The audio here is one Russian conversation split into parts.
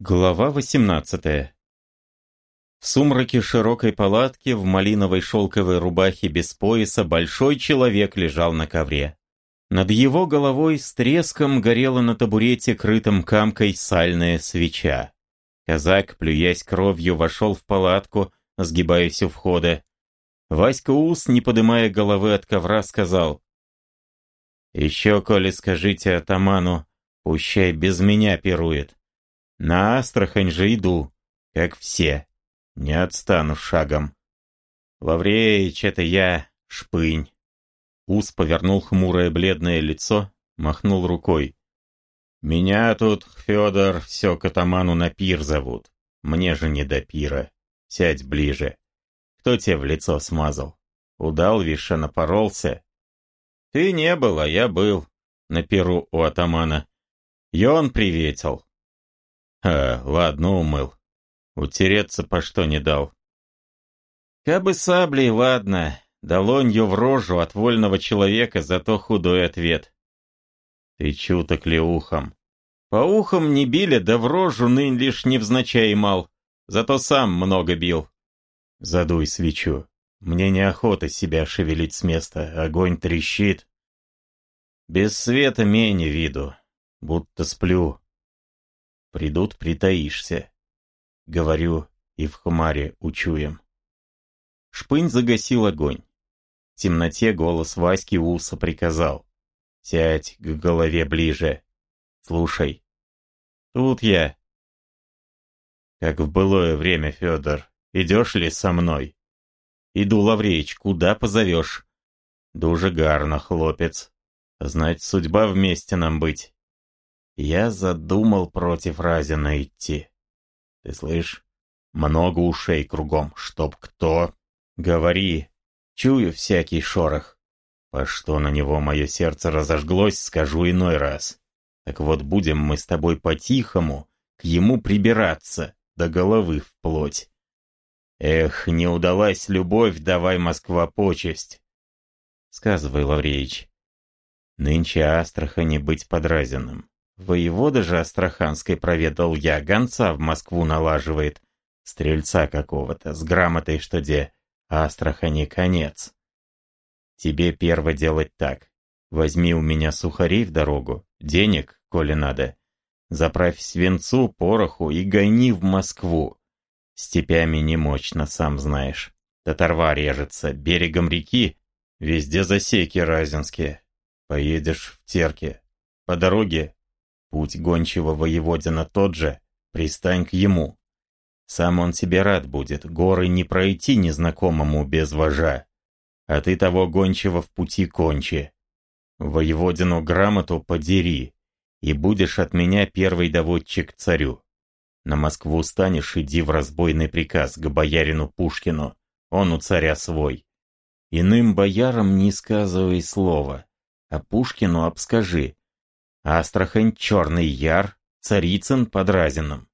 Глава 18 В сумраке широкой палатки в малиновой шелковой рубахе без пояса большой человек лежал на ковре. Над его головой с треском горела на табурете, крытым камкой, сальная свеча. Казак, плюясь кровью, вошел в палатку, сгибаясь у входа. Васька Ус, не подымая головы от ковра, сказал, «Еще, коли скажите атаману, пущай без меня пирует. На Астрахань же иду, как все. Не отстану шагом. Лавреич, это я, шпынь. Ус повернул хмурое бледное лицо, махнул рукой. Меня тут, Федор, все к атаману на пир зовут. Мне же не до пира. Сядь ближе. Кто тебе в лицо смазал? Удал, виша, напоролся? Ты не был, а я был на пиру у атамана. И он приветил. А, ладно, умыл. Утереться по что не дал. Кабы саблей, ладно. Долонью в рожу от вольного человека, зато худой ответ. Ты чуток ли ухом? По ухам не били, да в рожу нынь лишь невзначай мал. Зато сам много бил. Задуй свечу. Мне неохота себя шевелить с места, огонь трещит. Без света менее виду, будто сплю. Придут, притаишься. Говорю, и в хмаре учуем. Шпынь загасил огонь. В темноте голос Васьки Уса приказал. Сядь к голове ближе. Слушай. Тут я. Как в былое время, Федор, идешь ли со мной? Иду, Лавреич, куда позовешь? Дуже гарно, хлопец. Знать, судьба вместе нам быть. Я задумал против Разина идти. Ты слышь, много ушей кругом, чтоб кто... Говори, чую всякий шорох. По что на него мое сердце разожглось, скажу иной раз. Так вот будем мы с тобой по-тихому к ему прибираться, до головы вплоть. Эх, не удалась любовь, давай, Москва, почесть. Сказывай, Лавреич. Нынче Астрахани быть подразенным. Воевода же Астраханской проведал я, гонца в Москву налаживает, стрельца какого-то, с грамотой, что де Астрахани конец. Тебе перво делать так. Возьми у меня сухарей в дорогу, денег, коли надо. Заправь свинцу, пороху и гони в Москву. Степями не мощно, сам знаешь. Татарва режется, берегом реки, везде засеки разинские. Поедешь в терке. По дороге Путь гончего воеводина тот же, пристань к ему. Сам он тебе рад будет, горы не пройти незнакомому без вожа. А ты того гончего в пути кончи. Воеводину грамоту подери, и будешь от меня первый доводчик царю. На Москву станешь, иди в разбойный приказ к боярину Пушкину, он у царя свой. Иным боярам не сказывай слова, а Пушкину обскажи, Астрахань, Черный Яр, Царицын под Разином.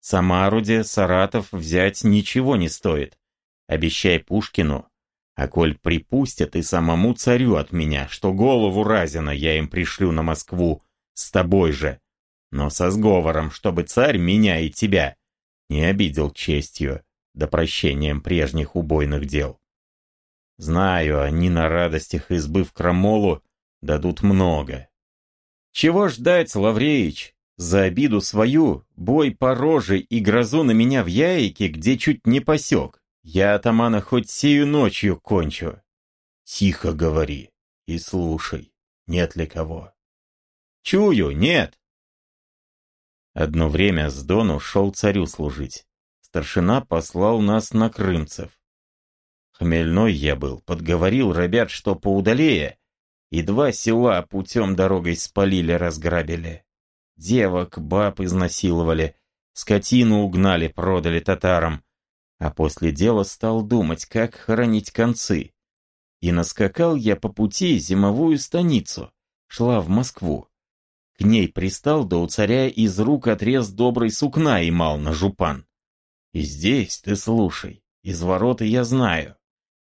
Самаруде, Саратов взять ничего не стоит. Обещай Пушкину, а коль припустят и самому царю от меня, что голову Разина я им пришлю на Москву с тобой же, но со сговором, чтобы царь меня и тебя не обидел честью да прощением прежних убойных дел. Знаю, они на радостях избы в Крамолу дадут много, чего ждать, Лавреич? За обиду свою, бой по роже и грозу на меня в яйке, где чуть не посек. Я атамана хоть сию ночью кончу. Тихо говори и слушай, нет ли кого. Чую, нет. Одно время с Дону шел царю служить. Старшина послал нас на крымцев. Хмельной я был, подговорил ребят, что поудалее, и два села путем дорогой спалили, разграбили. Девок, баб изнасиловали, скотину угнали, продали татарам. А после дела стал думать, как хоронить концы. И наскакал я по пути зимовую станицу, шла в Москву. К ней пристал, да у царя из рук отрез добрый сукна имал на жупан. И здесь, ты слушай, из ворота я знаю,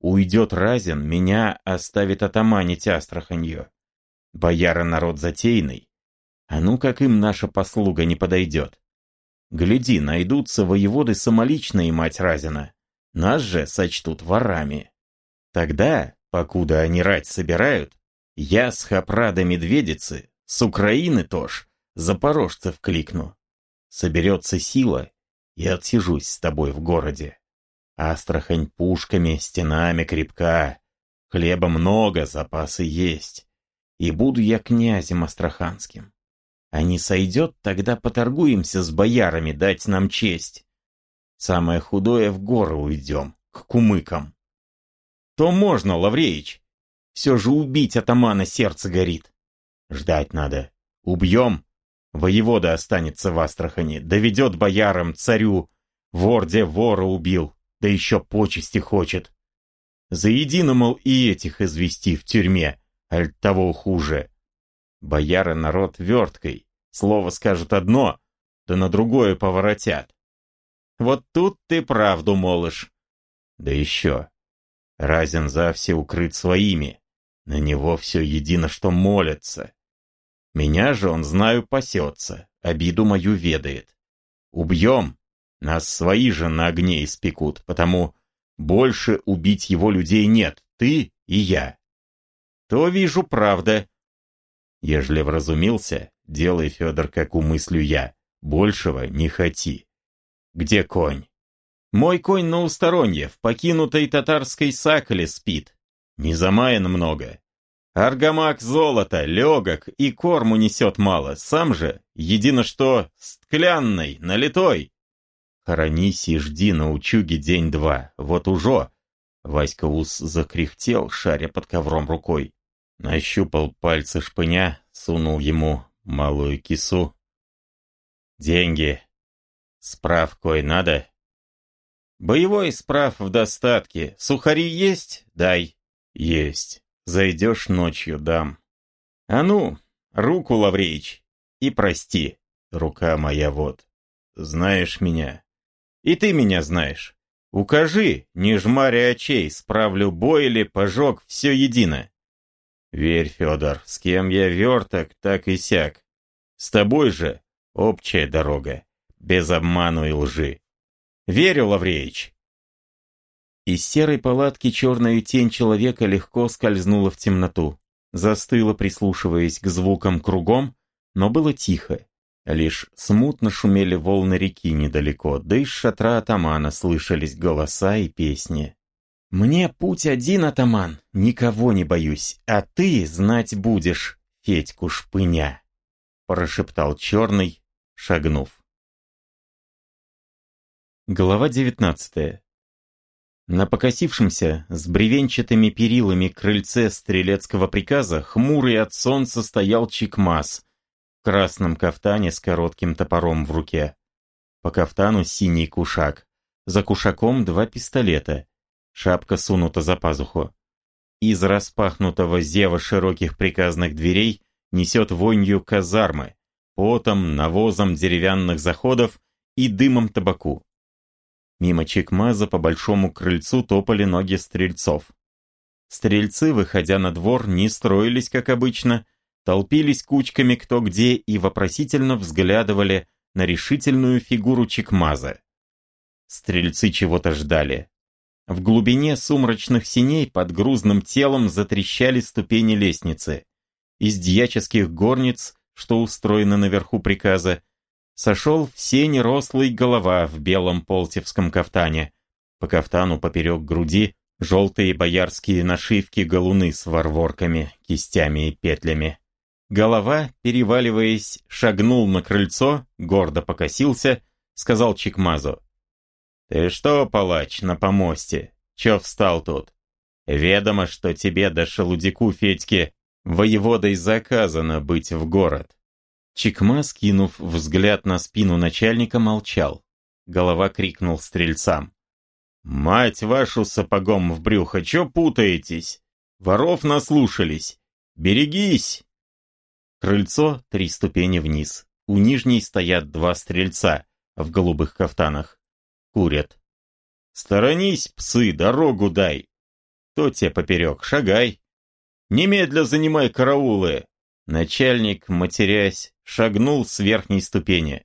Уйдет Разин, меня оставит атаманить Астраханью. Бояра народ затейный. А ну как им наша послуга не подойдет. Гляди, найдутся воеводы самоличные, мать Разина. Нас же сочтут ворами. Тогда, покуда они рать собирают, я с Хапрада Медведицы, с Украины тоже, запорожцев кликну. Соберется сила, и отсижусь с тобой в городе. Астрахань пушками, стенами крепка, хлеба много, запасы есть. И буду я князем астраханским. А не сойдет, тогда поторгуемся с боярами, дать нам честь. Самое худое в горы уйдем, к кумыкам. То можно, Лавреич. Все же убить атамана сердце горит. Ждать надо. Убьем. Воевода останется в Астрахани, доведет боярам, царю. В Орде вора убил, да еще почести хочет. Заедино, мол, и этих извести в тюрьме, аль того хуже. Бояры народ верткой, слово скажут одно, да на другое поворотят. Вот тут ты правду молишь. Да еще, Разин за все укрыт своими, на него все едино, что молятся. Меня же он, знаю, пасется, обиду мою ведает. Убьем, нас свои же на огне испекут, потому больше убить его людей нет, ты и я. То вижу, правда. Ежели вразумился, делай, Федор, как умыслю я, большего не хоти. Где конь? Мой конь на усторонье, в покинутой татарской сакале спит. Не замаян много, Аргамак золото, легок и корму несет мало, сам же, едино что, стклянный, налитой. Хоронись и жди на учуге день-два, вот уже. Васька ус закряхтел, шаря под ковром рукой. Нащупал пальцы шпыня, сунул ему малую кису. Деньги. Справкой надо? Боевой справ в достатке. Сухари есть? Дай. Есть. Зайдешь ночью, дам. А ну, руку, Лавреич, и прости, рука моя вот. Знаешь меня. И ты меня знаешь. Укажи, не жмаря очей, справлю бой или пожог, все едино. Верь, Федор, с кем я верток, так и сяк. С тобой же общая дорога, без обману и лжи. Верю, Лавреич. Из серой палатки черная тень человека легко скользнула в темноту. Застыла, прислушиваясь к звукам кругом, но было тихо. Лишь смутно шумели волны реки недалеко, да из шатра атамана слышались голоса и песни. «Мне путь один, атаман, никого не боюсь, а ты знать будешь, Федьку Шпыня», прошептал черный, шагнув. Глава девятнадцатая. На покосившемся, с бревенчатыми перилами крыльце стрелецкого приказа хмурый от солнца стоял Чикмас красном кафтане с коротким топором в руке. По кафтану синий кушак, за кушаком два пистолета, шапка сунута за пазуху. Из распахнутого зева широких приказных дверей несет вонью казармы, потом, навозом деревянных заходов и дымом табаку. Мимо Чекмаза по большому крыльцу топали ноги стрельцов. Стрельцы, выходя на двор, не строились, как обычно, толпились кучками кто где и вопросительно взглядывали на решительную фигуру Чекмаза. Стрельцы чего-то ждали. В глубине сумрачных синей под грузным телом затрещали ступени лестницы. Из дьяческих горниц, что устроены наверху приказа, сошел все нерослый голова в белом полтевском кафтане. По кафтану поперек груди желтые боярские нашивки галуны с ворворками, кистями и петлями. Голова, переваливаясь, шагнул на крыльцо, гордо покосился, сказал Чикмазу. «Ты что, палач, на помосте? Че встал тут? Ведомо, что тебе до шелудику Федьке воеводой заказано быть в город. Чекма, скинув взгляд на спину начальника, молчал. Голова крикнул стрельцам. «Мать вашу сапогом в брюхо, чё путаетесь? Воров наслушались! Берегись!» Крыльцо три ступени вниз. У нижней стоят два стрельца в голубых кафтанах. Курят. «Сторонись, псы, дорогу дай!» «То тебе поперек, шагай!» «Немедля занимай караулы!» Начальник, матерясь, шагнул с верхней ступени.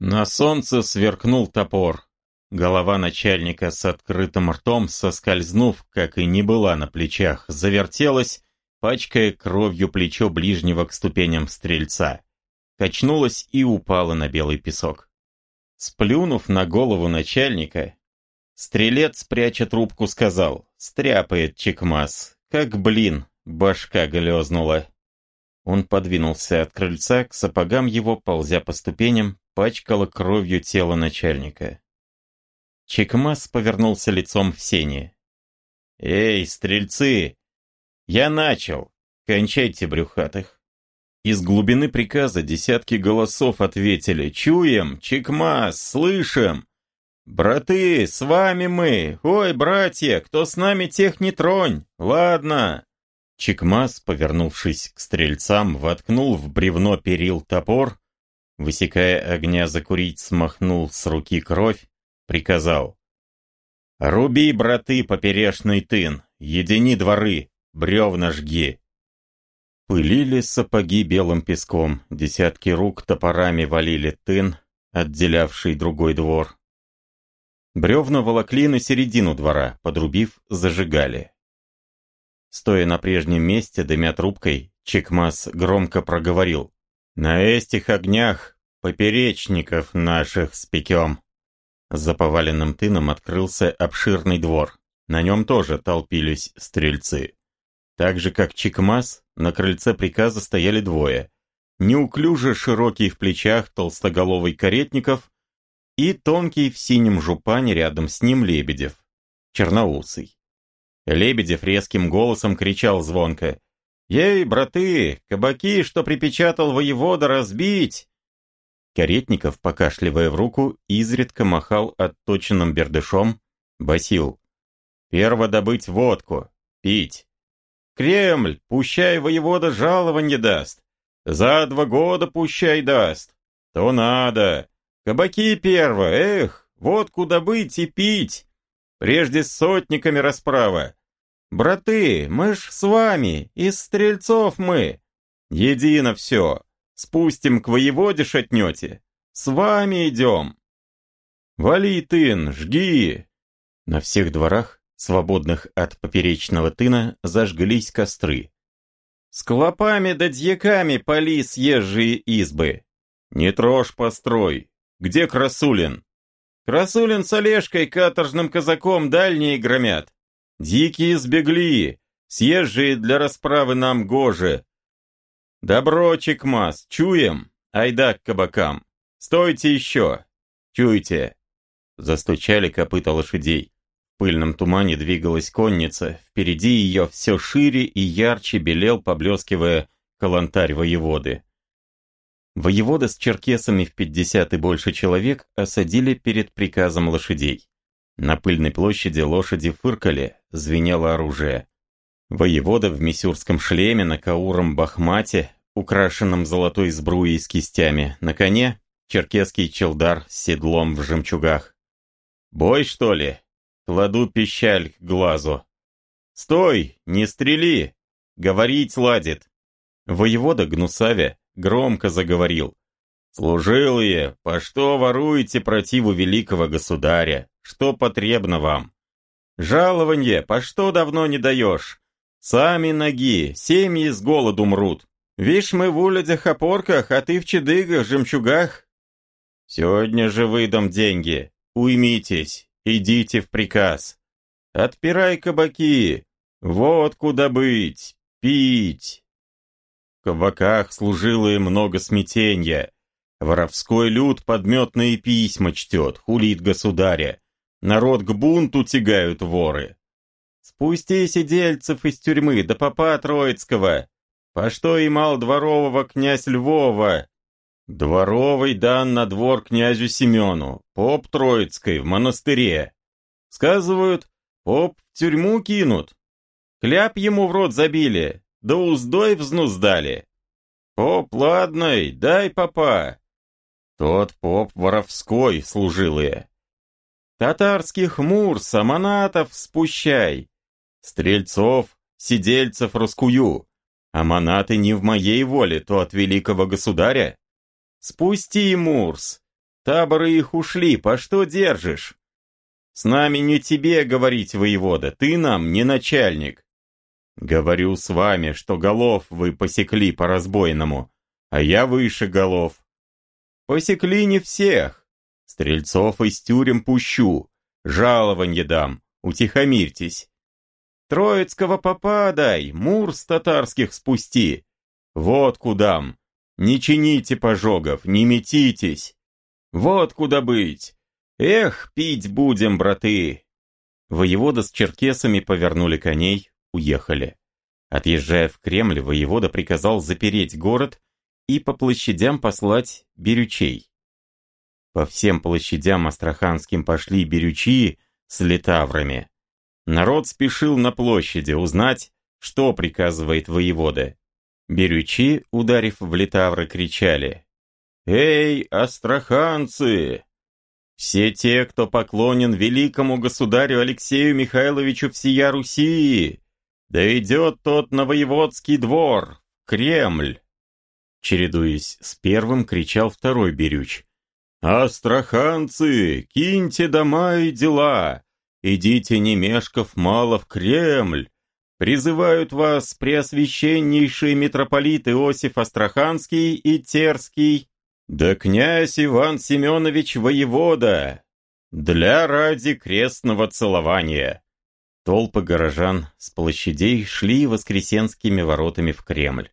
На солнце сверкнул топор. Голова начальника с открытым ртом, соскользнув, как и не была на плечах, завертелась, пачкая кровью плечо ближнего к ступеням стрельца. Качнулась и упала на белый песок. Сплюнув на голову начальника, стрелец, пряча трубку, сказал, «Стряпает Чекмас, как блин, башка глезнула». Он подвинулся от крыльца, к сапогам его, ползя по ступеням, пачкало кровью тело начальника. Чекмас повернулся лицом в сене. «Эй, стрельцы! Я начал! Кончайте брюхатых!» Из глубины приказа десятки голосов ответили «Чуем! Чекмас! Слышим!» «Браты, с вами мы! Ой, братья, кто с нами, тех не тронь! Ладно!» Чекмас, повернувшись к стрельцам, воткнул в бревно перил топор, высекая огня закурить, смахнул с руки кровь, приказал. «Руби, браты, поперешный тын, едини дворы, бревна жги!» Пылили сапоги белым песком, десятки рук топорами валили тын, отделявший другой двор. Бревна волокли на середину двора, подрубив, зажигали. Стоя на прежнем месте, дымя трубкой, Чекмас громко проговорил. «На этих огнях поперечников наших спекем!» За поваленным тыном открылся обширный двор. На нем тоже толпились стрельцы. Так же, как Чекмас, на крыльце приказа стояли двое. Неуклюже широкий в плечах толстоголовый Каретников и тонкий в синем жупане рядом с ним Лебедев, черноусый. Лебедев резким голосом кричал звонко. «Ей, браты, кабаки, что припечатал воевода, разбить!» Каретников, покашливая в руку, изредка махал отточенным бердышом, басил. «Перво добыть водку, пить. Кремль, пущай воевода жалованье даст. За два года пущай даст. То надо. Кабаки перво, эх, водку добыть и пить. Прежде с сотниками расправа. «Браты, мы ж с вами, из стрельцов мы. Едино все. Спустим к воеводе шатнете. С вами идем. Вали тын, жги!» На всех дворах, свободных от поперечного тына, зажглись костры. «С клопами да дьяками поли съезжие избы. Не трожь построй. Где Красулин?» «Красулин с Олежкой, каторжным казаком, дальние громят. Дикие сбегли, съезжие для расправы нам гоже. Добро, Чекмас, чуем, айда к кабакам. Стойте еще, чуйте. Застучали копыта лошадей. Пыльном тумане двигалась конница, впереди ее все шире и ярче белел, поблескивая калантарь воеводы. Воевода с черкесами в пятьдесят и больше человек осадили перед приказом лошадей. На пыльной площади лошади фыркали, звенело оружие. Воевода в мисюрском шлеме на кауром бахмате, украшенном золотой сбруей с кистями, на коне черкесский челдар с седлом в жемчугах. «Бой, что ли?» Кладу пищаль к глазу. «Стой! Не стрели! Говорить ладит!» Воевода Гнусаве громко заговорил. «Служилые, по что воруете противу великого государя? Что потребно вам? Жалованье, по что давно не даешь? Сами ноги, семьи с голоду мрут. Вишь, мы в улядях-опорках, а ты в чедыгах, жемчугах. Сегодня же выдам деньги. Уймитесь, идите в приказ. Отпирай кабаки, вот куда быть, пить. В кабаках служилые много смятенья. Воровской люд подметные письма чтет, хулит государя. Народ к бунту тягают воры. Спусти сидельцев из тюрьмы до попа Троицкого. По что имал дворового князь Львова? Дворовый дан на двор князю Семену, поп Троицкой в монастыре. Сказывают, поп в тюрьму кинут. Кляп ему в рот забили, да уздой взнуздали. Поп, ладный, дай попа. Тот поп воровской служилые. Татарских мур, самонатов спущай. Стрельцов, сидельцев раскую. А монаты не в моей воле, то от великого государя. Спусти, Мурс. Таборы их ушли, по что держишь? С нами не тебе говорить, воевода, ты нам не начальник. Говорю с вами, что голов вы посекли по-разбойному, а я выше голов. Посекли не всех. Стрельцов из тюрем пущу, жалованье дам, утихомирьтесь. Троицкого попа дай, мур с татарских спусти. Вот кудам. Не чините пожогов, не метитесь. Вот куда быть. Эх, пить будем, браты. Воевода с черкесами повернули коней, уехали. Отъезжая в Кремль, воевода приказал запереть город и по площадям послать берючей. По всем площадям астраханским пошли берючи с литаврами. Народ спешил на площади узнать, что приказывает воевода. Берючи, ударив в литавры, кричали «Эй, астраханцы! Все те, кто поклонен великому государю Алексею Михайловичу всея Руси, да идет тот на воеводский двор, Кремль!» Чередуясь с первым, кричал второй Берюч. «Астраханцы, киньте дома и дела! Идите, не мешков мало, в Кремль! Призывают вас преосвященнейший митрополит Иосиф Астраханский и Терский, да князь Иван Семенович воевода, для ради крестного целования!» Толпы горожан с площадей шли воскресенскими воротами в Кремль.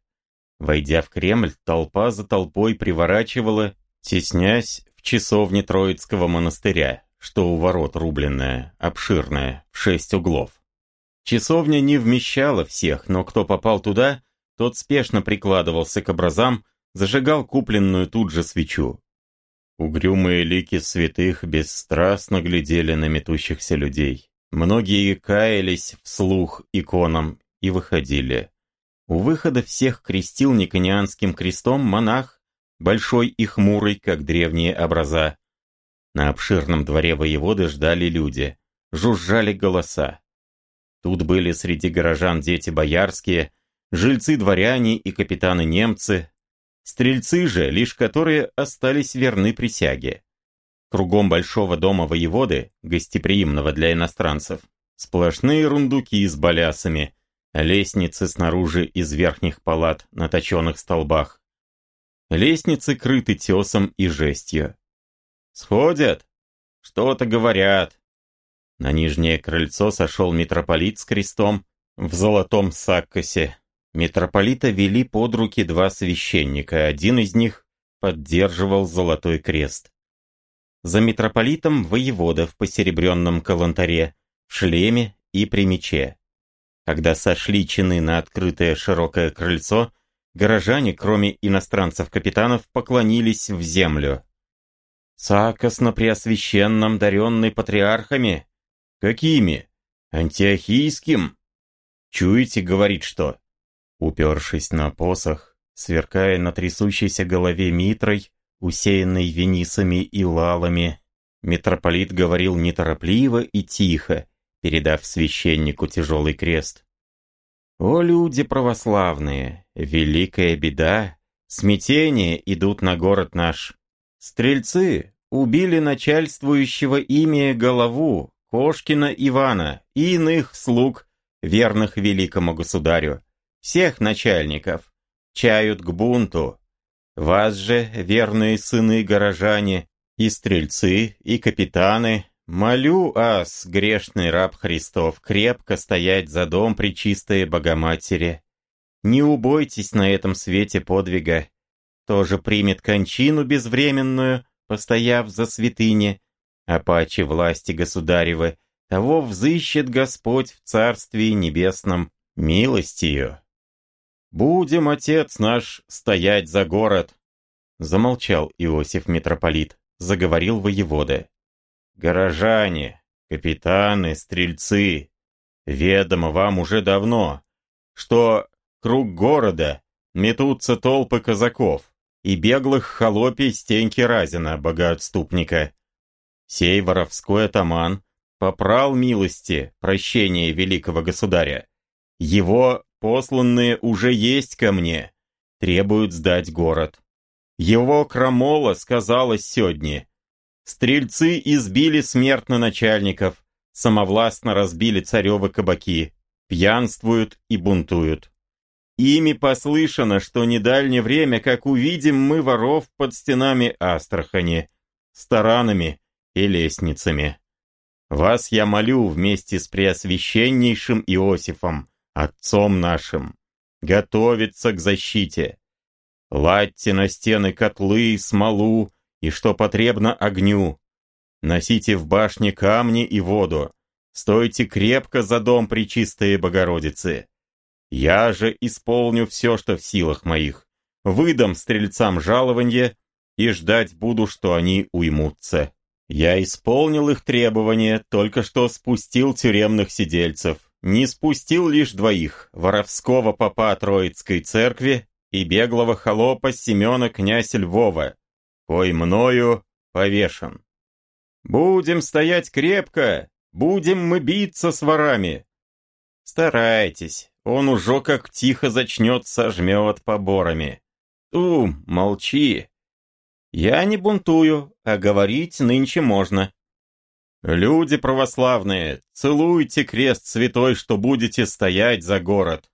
Войдя в Кремль, толпа за толпой приворачивала, теснясь в часовне Троицкого монастыря, что у ворот рубленная, обширная, в шесть углов. Часовня не вмещала всех, но кто попал туда, тот спешно прикладывался к образам, зажигал купленную тут же свечу. Угрюмые лики святых бесстрастно глядели на метущихся людей. Многие каялись вслух иконам и выходили. У выхода всех крестил никонианским крестом монах, большой и хмурый, как древние образа. На обширном дворе воеводы ждали люди, жужжали голоса. Тут были среди горожан дети боярские, жильцы-дворяне и капитаны-немцы, стрельцы же, лишь которые остались верны присяге. Кругом большого дома воеводы, гостеприимного для иностранцев, сплошные рундуки с балясами, Лестницы снаружи из верхних палат на точенных столбах. Лестницы крыты тесом и жестью. «Сходят? Что-то говорят». На нижнее крыльцо сошел митрополит с крестом в золотом саккосе. Митрополита вели под руки два священника, один из них поддерживал золотой крест. За митрополитом воевода в посеребренном калантаре, в шлеме и при мече. Когда сошли чины на открытое широкое крыльцо, горожане, кроме иностранцев-капитанов, поклонились в землю. «Сакосно преосвященном, даренный патриархами? Какими? Антиохийским? Чуете, говорит что?» Упершись на посох, сверкая на трясущейся голове митрой, усеянной венисами и лалами, митрополит говорил неторопливо и тихо, передав священнику тяжелый крест. «О, люди православные, великая беда, смятение идут на город наш. Стрельцы убили начальствующего ими голову Кошкина Ивана и иных слуг, верных великому государю, всех начальников, чают к бунту. Вас же, верные сыны горожане, и стрельцы, и капитаны, Молю ас, грешный раб Христов, крепко стоять за дом причистые Богоматери. Не убойтесь на этом свете подвига. Тоже примет кончину безвременную, постояв за святыни, а паче власти государевы, того взыщет Господь в Царстве Небесном милостью. Будем, Отец наш, стоять за город. Замолчал Иосиф митрополит, заговорил воевода. Горожане, капитаны, стрельцы, ведомо вам уже давно, что круг города метутся толпы казаков и беглых холопий Стеньки Разина, богоотступника. Сей воровской атаман попрал милости прощения великого государя. Его посланные уже есть ко мне, требуют сдать город. Его крамола сказала сегодня, Стрельцы избили смертно начальников, самовластно разбили царевы кабаки, пьянствуют и бунтуют. Ими послышано, что недальнее время, как увидим мы воров под стенами Астрахани, старанами и лестницами. Вас я молю вместе с Преосвященнейшим Иосифом, Отцом нашим, готовиться к защите. Ладьте на стены котлы, смолу и, что потребно, огню. Носите в башне камни и воду. Стойте крепко за дом Пречистые Богородицы. Я же исполню все, что в силах моих. Выдам стрельцам жалованье и ждать буду, что они уймутся. Я исполнил их требования, только что спустил тюремных сидельцев. Не спустил лишь двоих, воровского попа Троицкой церкви и беглого холопа Семена князь Львова, кой мною повешен. Будем стоять крепко, Будем мы биться с ворами. Старайтесь, он уже как тихо зачнет сожмет поборами. У, молчи. Я не бунтую, а говорить нынче можно. Люди православные, целуйте крест святой, что будете стоять за город.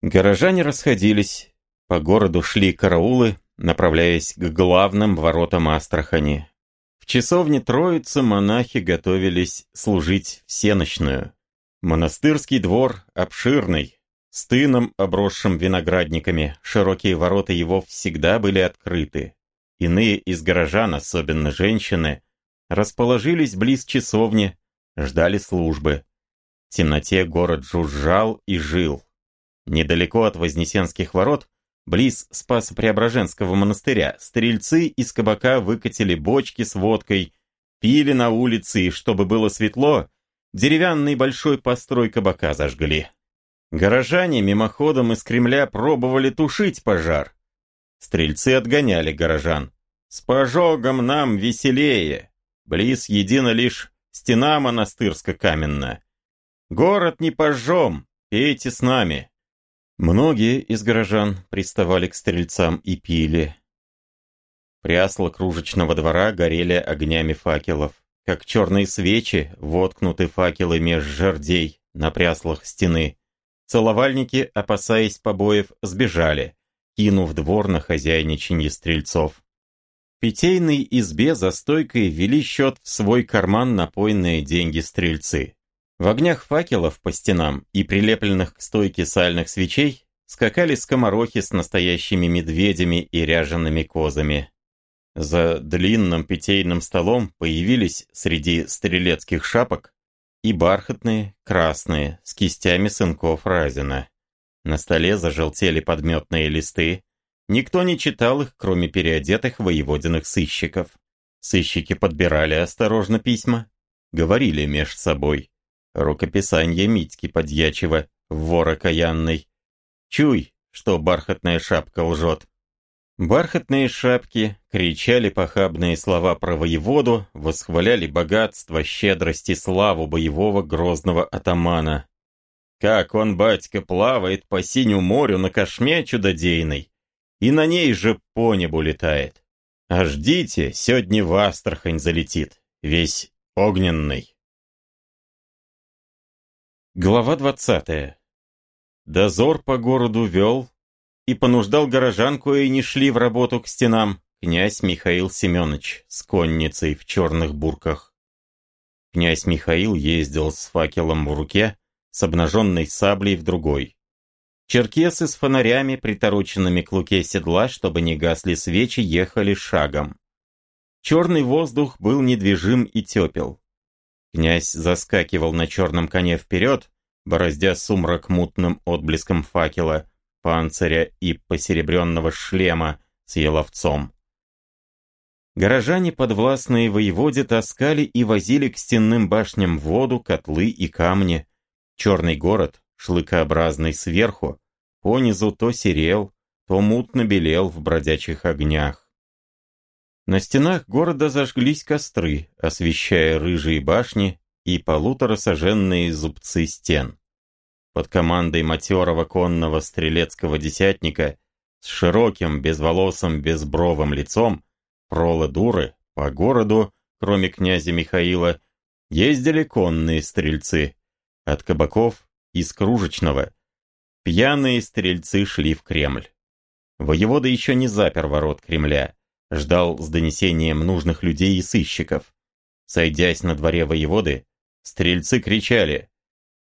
Горожане расходились. По городу шли караулы, направляясь к главным воротам Астрахани. В часовне Троицы монахи готовились служить всеночную. Монастырский двор обширный, с тыном, обросшим виноградниками, широкие ворота его всегда были открыты. Иные из горожан, особенно женщины, расположились близ часовни, ждали службы. В темноте город жужжал и жил. Недалеко от Вознесенских ворот Близ Спасо-Преображенского монастыря стрельцы из кабака выкатили бочки с водкой, пили на улице и, чтобы было светло, деревянный большой построй кабака зажгли. Горожане мимоходом из Кремля пробовали тушить пожар. Стрельцы отгоняли горожан. «С пожогом нам веселее!» Близ едино лишь стена монастырско-каменная. «Город не пожжем, пейте с нами!» Многие из горожан приставали к стрельцам и пили. Прясла кружечного двора горели огнями факелов, как черные свечи, воткнуты факелы меж жердей на пряслах стены. Целовальники, опасаясь побоев, сбежали, кинув двор на хозяйничанье стрельцов. Питейной избе за стойкой вели счет в свой карман напойные деньги стрельцы. В огнях факелов по стенам и прилепленных к стойке сальных свечей скакали скоморохи с настоящими медведями и ряжеными козами. За длинным питейным столом появились среди стрелецких шапок и бархатные, красные, с кистями сынков Разина. На столе зажелтели подметные листы. Никто не читал их, кроме переодетых воеводиных сыщиков. Сыщики подбирали осторожно письма, говорили меж собой. Рукописанье Митьки Подьячева, вор окаянный. Чуй, что бархатная шапка лжет. Бархатные шапки кричали похабные слова про воеводу, восхваляли богатство, щедрость и славу боевого грозного атамана. Как он, батька, плавает по синему морю на кошме чудодейной, и на ней же по небу летает. А ждите, сегодня в Астрахань залетит, весь огненный. Глава 20. Дозор по городу вел и понуждал горожан, кои не шли в работу к стенам, князь Михаил Семенович с конницей в черных бурках. Князь Михаил ездил с факелом в руке, с обнаженной саблей в другой. Черкесы с фонарями, притороченными к луке седла, чтобы не гасли свечи, ехали шагом. Черный воздух был недвижим и тепел. Князь заскакивал на черном коне вперед, бороздя сумрак мутным отблеском факела, панциря и посеребренного шлема с еловцом. Горожане, подвластные воеводе, таскали и возили к стенным башням воду, котлы и камни. Черный город, шлыкообразный сверху, понизу то серел, то мутно белел в бродячих огнях. На стенах города зажглись костры, освещая рыжие башни и полуторасоженные зубцы стен. Под командой матерого конного стрелецкого десятника с широким, безволосым, безбровым лицом, прола дуры, по городу кроме князя Михаила, ездили конные стрельцы. От кабаков из Кружечного. Пьяные стрельцы шли в Кремль. Воевода еще не запер ворот Кремля, ждал с донесением нужных людей и сыщиков. Сойдясь на дворе воеводы, стрельцы кричали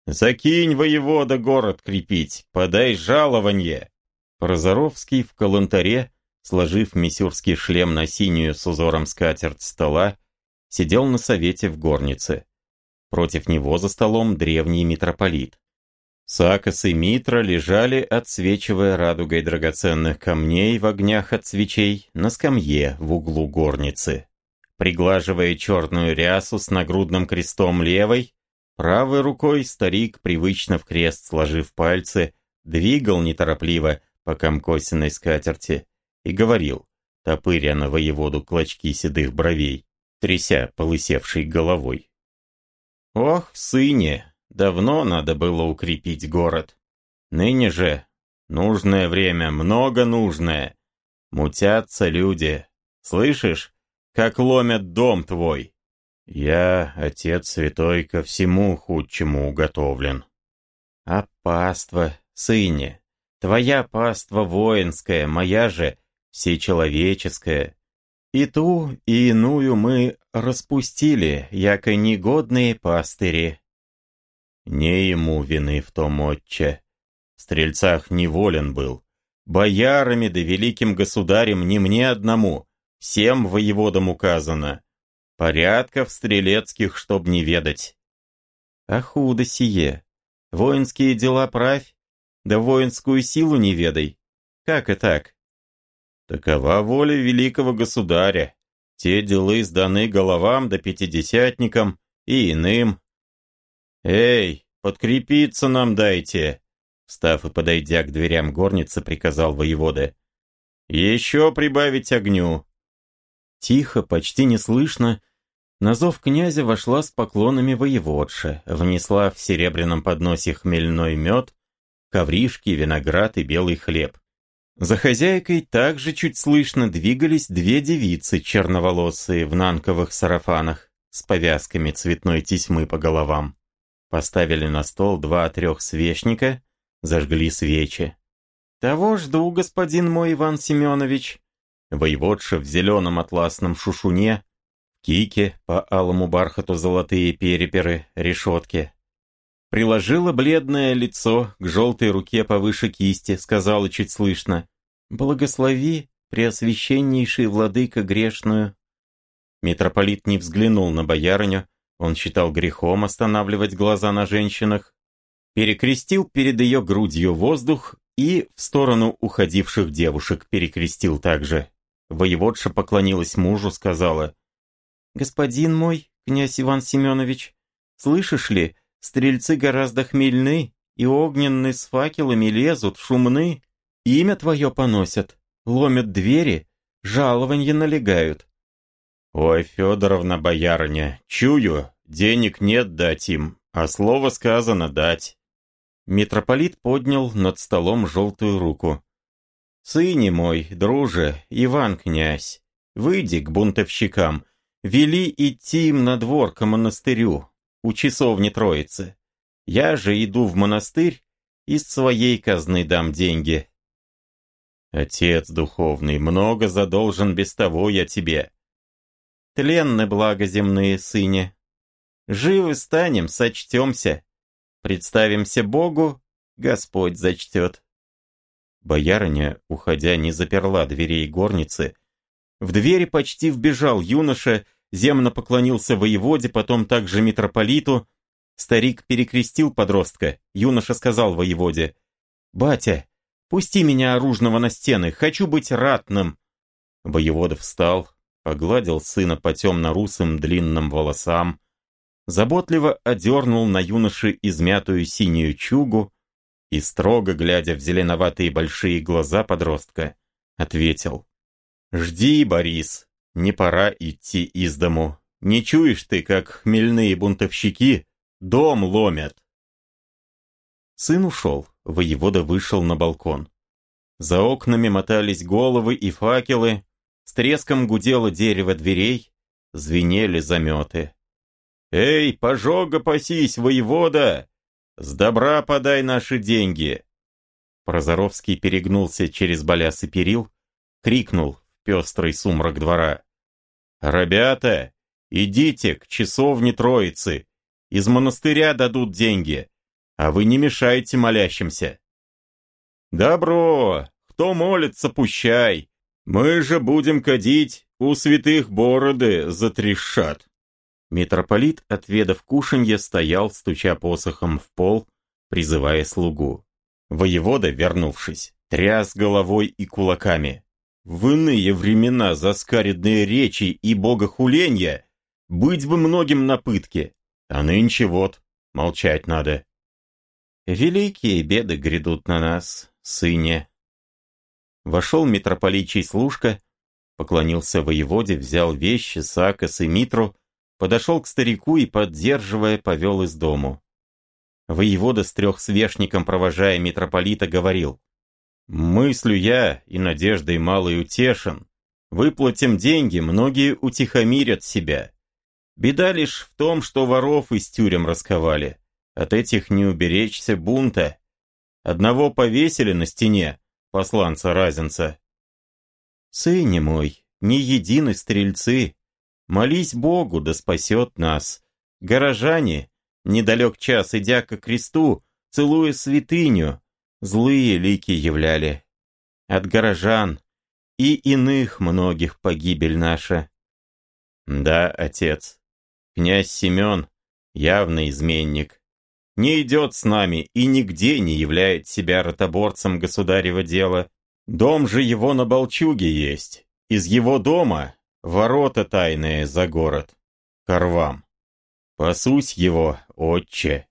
«Закинь, воевода, город крепить, подай жалование!» Прозоровский в калантаре, сложив мисюрский шлем на синюю с узором скатерть стола, сидел на совете в горнице. Против него за столом древний митрополит. Сакос и Митра лежали, отсвечивая радугой драгоценных камней в огнях от свечей, на скамье в углу горницы. Приглаживая черную рясу с нагрудным крестом левой, правой рукой старик, привычно в крест сложив пальцы, двигал неторопливо по комкосиной скатерти и говорил, топыря на воеводу клочки седых бровей, тряся полысевшей головой. «Ох, сыне, Давно надо было укрепить город. Ныне же нужное время, много нужное. Мутятся люди. Слышишь, как ломят дом твой? Я, Отец Святой, ко всему худчему уготовлен. А паства, сыне, твоя паства воинская, моя же всечеловеческая. И ту, и иную мы распустили, яко негодные пастыри. Не ему вины в том отче. В стрельцах неволен был. Боярами да великим государем не мне одному, всем воеводам указано. Порядков стрелецких, чтоб не ведать. А худо сие. Воинские дела правь, да воинскую силу не ведай. Как и так? Такова воля великого государя. Те делы сданы головам да пятидесятникам и иным, «Эй, подкрепиться нам дайте!» Встав и подойдя к дверям горницы, приказал воевода. «Еще прибавить огню!» Тихо, почти неслышно, на зов князя вошла с поклонами воеводша, внесла в серебряном подносе хмельной мед, ковришки, виноград и белый хлеб. За хозяйкой также чуть слышно двигались две девицы черноволосые в нанковых сарафанах с повязками цветной тесьмы по головам. Поставили на стол два-трех свечника, зажгли свечи. «Того жду, господин мой Иван Семенович!» Воеводша в зеленом атласном шушуне, кике по алому бархату золотые переперы, решетки. Приложила бледное лицо к желтой руке повыше кисти, сказала чуть слышно «Благослови, преосвященнейший владыка грешную». Митрополит не взглянул на боярыню, он считал грехом останавливать глаза на женщинах, перекрестил перед ее грудью воздух и в сторону уходивших девушек перекрестил также. Воеводша поклонилась мужу, сказала, «Господин мой, князь Иван Семенович, слышишь ли, стрельцы гораздо хмельны и огненны с факелами лезут, шумны, имя твое поносят, ломят двери, жалованье налегают. «Ой, Федоровна, боярыня, чую, денег нет дать им, а слово сказано дать». Митрополит поднял над столом желтую руку. «Сыне мой, друже, Иван князь, выйди к бунтовщикам, вели идти им на двор к монастырю, у часовни Троицы. Я же иду в монастырь, из своей казны дам деньги». «Отец духовный, много задолжен без того я тебе тленны благо земные сыне. Живы станем, сочтемся. Представимся Богу, Господь зачтет. Боярыня, уходя, не заперла дверей горницы. В двери почти вбежал юноша, земно поклонился воеводе, потом также митрополиту. Старик перекрестил подростка. Юноша сказал воеводе, «Батя, пусти меня оружного на стены, хочу быть ратным». Воевода встал, погладил сына по темно-русым длинным волосам, заботливо одернул на юноше измятую синюю чугу и, строго глядя в зеленоватые большие глаза подростка, ответил «Жди, Борис, не пора идти из дому. Не чуешь ты, как хмельные бунтовщики дом ломят?» Сын ушел, воевода вышел на балкон. За окнами мотались головы и факелы, с треском гудело дерево дверей, звенели заметы. «Эй, пожога пасись, воевода! С добра подай наши деньги!» Прозоровский перегнулся через баляс перил, крикнул пестрый сумрак двора. «Ребята, идите к часовне Троицы, из монастыря дадут деньги, а вы не мешайте молящимся». «Добро, кто молится, пущай, мы же будем кадить, у святых бороды затрещат». Митрополит, отведав кушанье, стоял, стуча посохом в пол, призывая слугу. Воевода, вернувшись, тряс головой и кулаками. В иные времена заскаридные речи и богохуленья быть бы многим на пытке, а нынче вот, молчать надо. Великие беды грядут на нас, сыне. Вошел митрополичий служка, поклонился воеводе, взял вещи, сакос и митру, подошел к старику и, поддерживая, повел из дому. Воевода с трехсвешником, провожая митрополита, говорил, «Мыслю я и надеждой малой утешен. Выплатим деньги, многие утихомирят себя. Беда лишь в том, что воров из тюрем расковали. От этих не уберечься бунта. Одного повесили на стене, посланца Разинца. Сыне мой, не едины стрельцы. Молись Богу, да спасет нас. Горожане, Недалек час, идя ко кресту, целуя святыню, злые лики являли. От горожан и иных многих погибель наша. Да, отец, князь Семен явный изменник. Не идет с нами и нигде не являет себя ротоборцем государева дела. Дом же его на Болчуге есть. Из его дома ворота тайные за город. Корвам. Пасусь его, отче.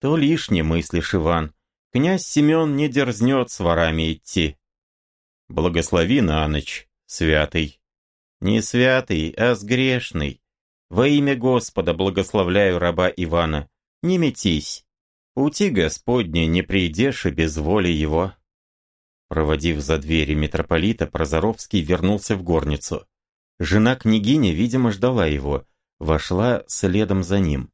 То лишне мыслишь, Иван. Князь Семен не дерзнет с ворами идти. Благослови на ночь, святый. Не святый, а сгрешный. Во имя Господа благословляю раба Ивана. Не метись. Пути Господни не придешь и без воли его. Проводив за двери митрополита, Прозоровский вернулся в горницу. Жена княгини, видимо, ждала его, вошла следом за ним.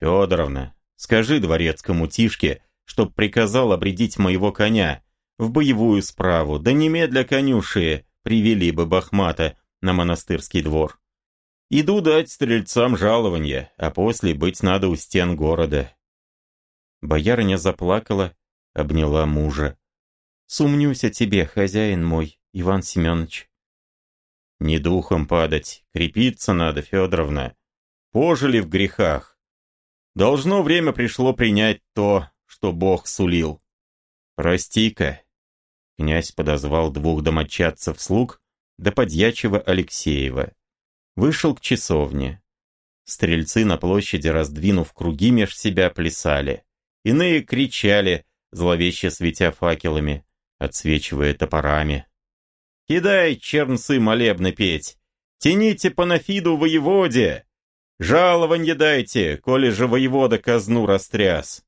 «Федоровна, скажи дворецкому Тишке, чтоб приказал обредить моего коня в боевую справу, да немедля конюшие привели бы Бахмата на монастырский двор. Иду дать стрельцам жалование, а после быть надо у стен города». Боярыня заплакала, обняла мужа. «Сумнюсь о тебе, хозяин мой, Иван Семенович. Не духом падать, крепиться надо, Федоровна. Пожили в грехах. Должно время пришло принять то, что Бог сулил. Прости-ка. Князь подозвал двух домочадцев-слуг до подьячего Алексеева. Вышел к часовне. Стрельцы на площади, раздвинув круги меж себя, плясали. Иные кричали, зловеще светя факелами, отсвечивая топорами. Кидай, чернцы, молебны петь! Тяните панафиду воеводе! Жалованье дайте, коли же воевода казну растряс!»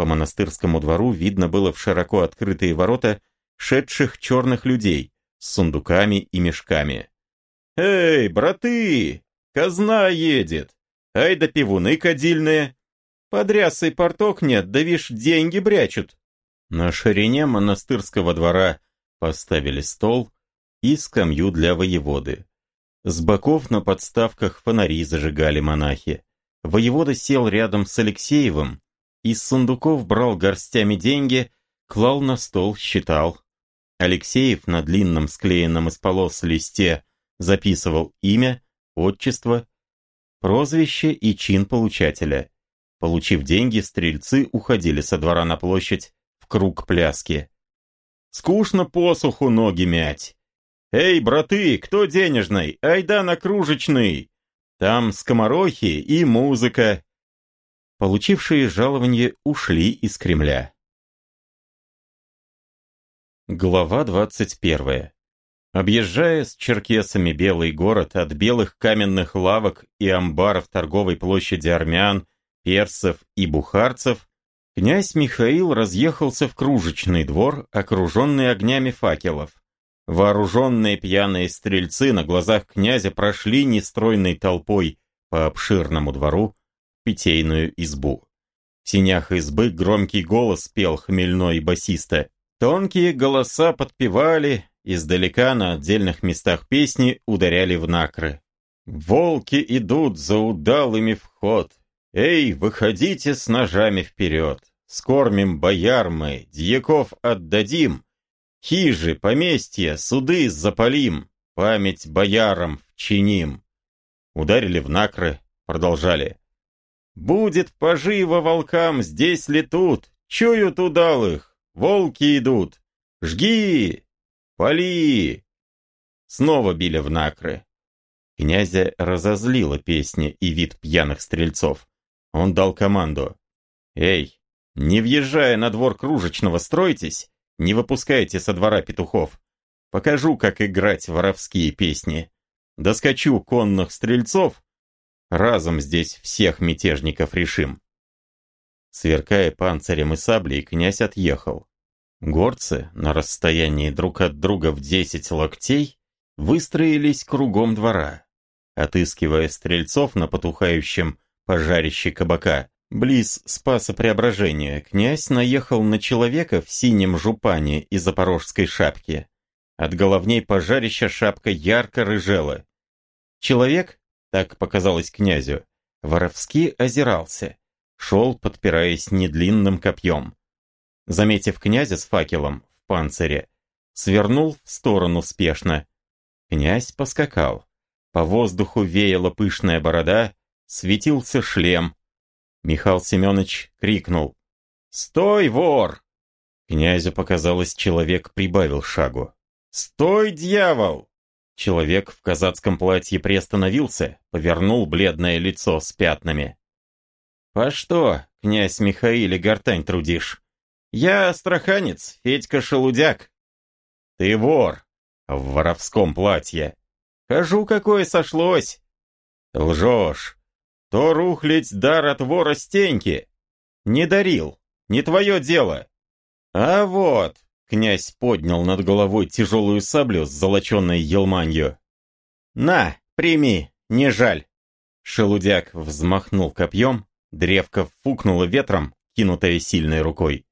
По монастырскому двору видно было в широко открытые ворота шедших черных людей с сундуками и мешками. «Эй, браты! Казна едет! Ай да пивуны кадильные! Подрясый порток нет, да вишь, деньги брячут!» На ширине монастырского двора Поставили стол и скамью для воеводы. С боков на подставках фонари зажигали монахи. Воевода сел рядом с Алексеевым, из сундуков брал горстями деньги, клал на стол, считал. Алексеев на длинном склеенном из полос листе записывал имя, отчество, прозвище и чин получателя. Получив деньги, стрельцы уходили со двора на площадь в круг пляски. Скучно посуху ноги мять. Эй, браты, кто денежный? Айда на кружечный. Там скоморохи и музыка. Получившие жалование ушли из Кремля. Глава 21. Объезжая с черкесами Белый город от белых каменных лавок и амбаров торговой площади армян, персов и бухарцев, Князь Михаил разъехался в кружечный двор, окруженный огнями факелов. Вооруженные пьяные стрельцы на глазах князя прошли нестройной толпой по обширному двору питейную избу. В синях избы громкий голос пел хмельной и басиста. Тонкие голоса подпевали, издалека на отдельных местах песни ударяли в накры. «Волки идут за удалыми вход! Эй, выходите с ножами вперед! Скормим бояр мы, дьяков отдадим!» Хижи, поместья, суды запалим, память боярам вчиним. Ударили в накры, продолжали. Будет поживо волкам, здесь ли тут, чуют удалых, волки идут. Жги! Пали! Снова били в накры. Князя разозлила песня и вид пьяных стрельцов. Он дал команду. «Эй, не въезжая на двор кружечного, стройтесь не выпускайте со двора петухов. Покажу, как играть воровские песни. Доскочу конных стрельцов. Разом здесь всех мятежников решим. Сверкая панцирем и саблей, князь отъехал. Горцы, на расстоянии друг от друга в десять локтей, выстроились кругом двора, отыскивая стрельцов на потухающем пожарище кабака, Близ Спаса Преображения князь наехал на человека в синем жупане и запорожской шапке. От головней пожарища шапка ярко рыжела. Человек, так показалось князю, воровски озирался, шел, подпираясь недлинным копьем. Заметив князя с факелом в панцире, свернул в сторону спешно. Князь поскакал. По воздуху веяла пышная борода, светился шлем, Михаил Семенович крикнул. «Стой, вор!» Князю показалось, человек прибавил шагу. «Стой, дьявол!» Человек в казацком платье приостановился, повернул бледное лицо с пятнами. «По что, князь Михаил, гортань трудишь? Я астраханец, Федька Шелудяк». «Ты вор!» в воровском платье. «Хожу, какое сошлось!» «Лжешь! то рухлить дар от вора Стеньки. Не дарил, не твое дело. А вот, князь поднял над головой тяжелую саблю с золоченной елманью. На, прими, не жаль. Шелудяк взмахнул копьем, древко фукнуло ветром, кинутое сильной рукой.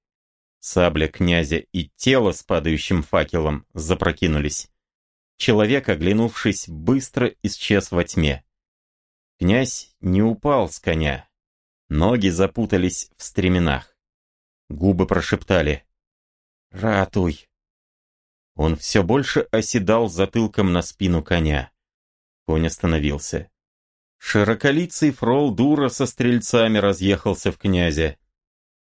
Сабля князя и тело с падающим факелом запрокинулись. Человек, оглянувшись, быстро исчез во тьме. Князь не упал с коня. Ноги запутались в стременах. Губы прошептали «Ратуй!». Он все больше оседал затылком на спину коня. Конь остановился. Широколицый фрол дура со стрельцами разъехался в князя.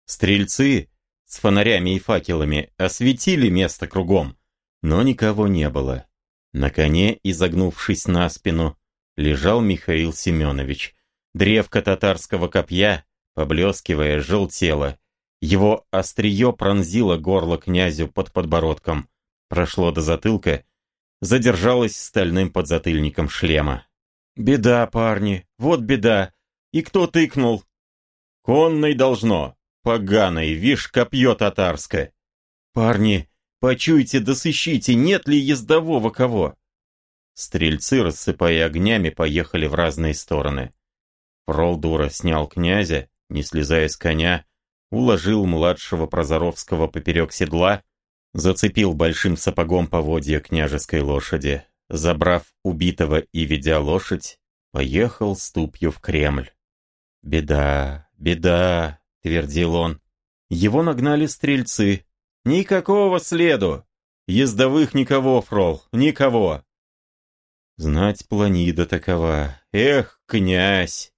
Стрельцы с фонарями и факелами осветили место кругом, но никого не было. На коне, изогнувшись на спину, лежал Михаил Семенович. Древко татарского копья, поблескивая, желтело. Его острие пронзило горло князю под подбородком, прошло до затылка, задержалось стальным подзатыльником шлема. «Беда, парни, вот беда! И кто тыкнул?» «Конный должно, поганый, вишь, копье татарское!» «Парни, почуйте да сыщите, нет ли ездового кого?» Стрельцы, рассыпая огнями, поехали в разные стороны. Фролдура снял князя, не слезая с коня, уложил младшего Прозоровского поперек седла, зацепил большим сапогом поводья княжеской лошади, забрав убитого и ведя лошадь, поехал ступью в Кремль. «Беда, беда», — твердил он. Его нагнали стрельцы. «Никакого следу! Ездовых никого, Фрол, никого!» Знать планида такова. Эх, князь!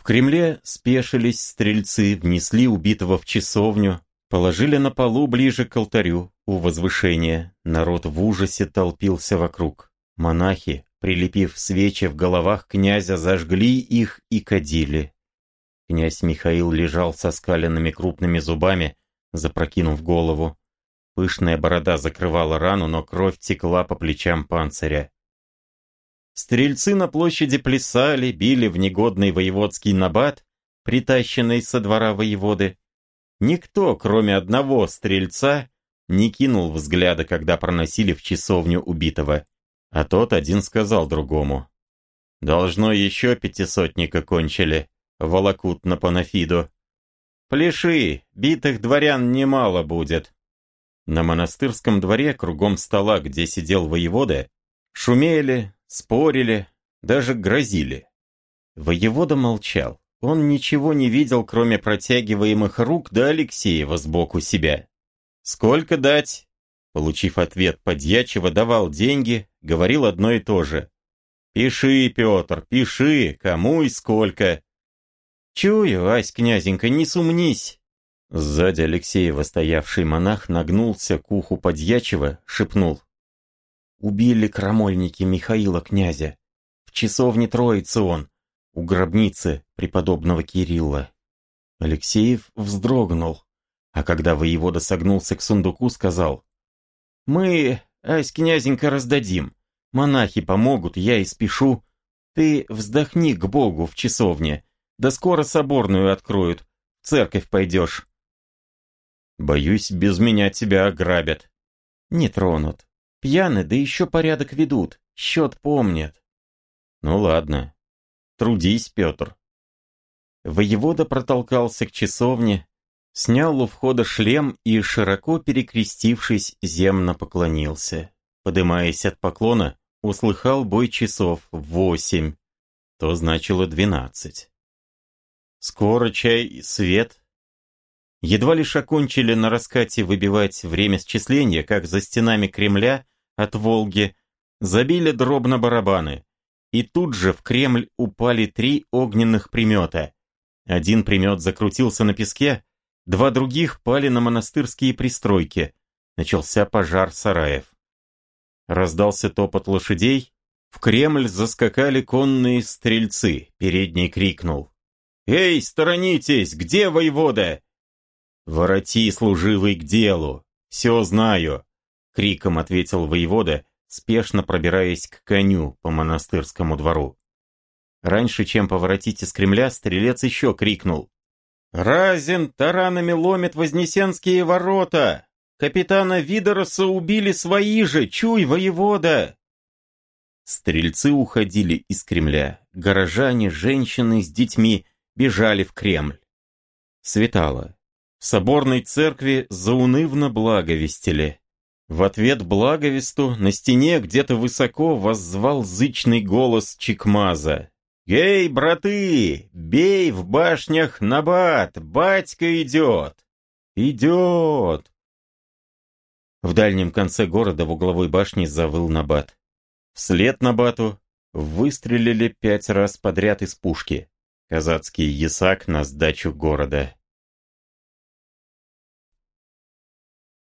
В Кремле спешились стрельцы, внесли убитого в часовню, положили на полу ближе к алтарю у возвышения. Народ в ужасе толпился вокруг. Монахи, прилепив свечи в головах князя, зажгли их и кадили. Князь Михаил лежал со скаленными крупными зубами, запрокинув голову. Пышная борода закрывала рану, но кровь текла по плечам панциря. Стрельцы на площади плясали, били в негодный воеводский набат, притащенный со двора воеводы. Никто, кроме одного стрельца, не кинул взгляда, когда проносили в часовню убитого. А тот один сказал другому. «Должно еще пятисотника кончили, волокут на панафиду. Пляши, битых дворян немало будет». На монастырском дворе, кругом стола, где сидел воевода, шумели, спорили, даже грозили. Воевода молчал. Он ничего не видел, кроме протягиваемых рук до Алексеева сбоку себя. «Сколько дать?» Получив ответ подьячего, давал деньги, говорил одно и то же. «Пиши, Петр, пиши, кому и сколько». «Чую, Ась, князенька, не сумнись». Сзади Алексеева стоявший монах нагнулся к уху подьячего, шепнул. «Убили крамольники Михаила князя. В часовне Троицы он, у гробницы преподобного Кирилла». Алексеев вздрогнул, а когда воевода согнулся к сундуку, сказал. «Мы, ась, князенька, раздадим. Монахи помогут, я и спешу. Ты вздохни к Богу в часовне, да скоро соборную откроют, в церковь пойдешь». Боюсь, без меня тебя ограбят. Не тронут. Пьяны, да еще порядок ведут. Счет помнят. Ну ладно. Трудись, Петр. Воевода протолкался к часовне, снял у входа шлем и, широко перекрестившись, земно поклонился. Подымаясь от поклона, услыхал бой часов восемь. То значило двенадцать. Скоро чай свет, Едва лишь окончили на раскате выбивать время счисления, как за стенами Кремля от Волги забили дробно барабаны. И тут же в Кремль упали три огненных примета. Один примет закрутился на песке, два других пали на монастырские пристройки. Начался пожар сараев. Раздался топот лошадей, в Кремль заскакали конные стрельцы, передний крикнул. «Эй, сторонитесь, где воевода?» «Вороти, служивый, к делу! Все знаю!» — криком ответил воевода, спешно пробираясь к коню по монастырскому двору. Раньше, чем поворотить из Кремля, стрелец еще крикнул. «Разин таранами ломит Вознесенские ворота! Капитана Видороса убили свои же! Чуй, воевода!» Стрельцы уходили из Кремля. Горожане, женщины с детьми бежали в Кремль. Светало. В соборной церкви заунывно благовестили. В ответ благовесту на стене где-то высоко воззвал зычный голос Чикмаза. «Гей, браты, бей в башнях набат, батька идет! Идет!» В дальнем конце города в угловой башне завыл набат. Вслед набату выстрелили пять раз подряд из пушки. Казацкий ясак на сдачу города.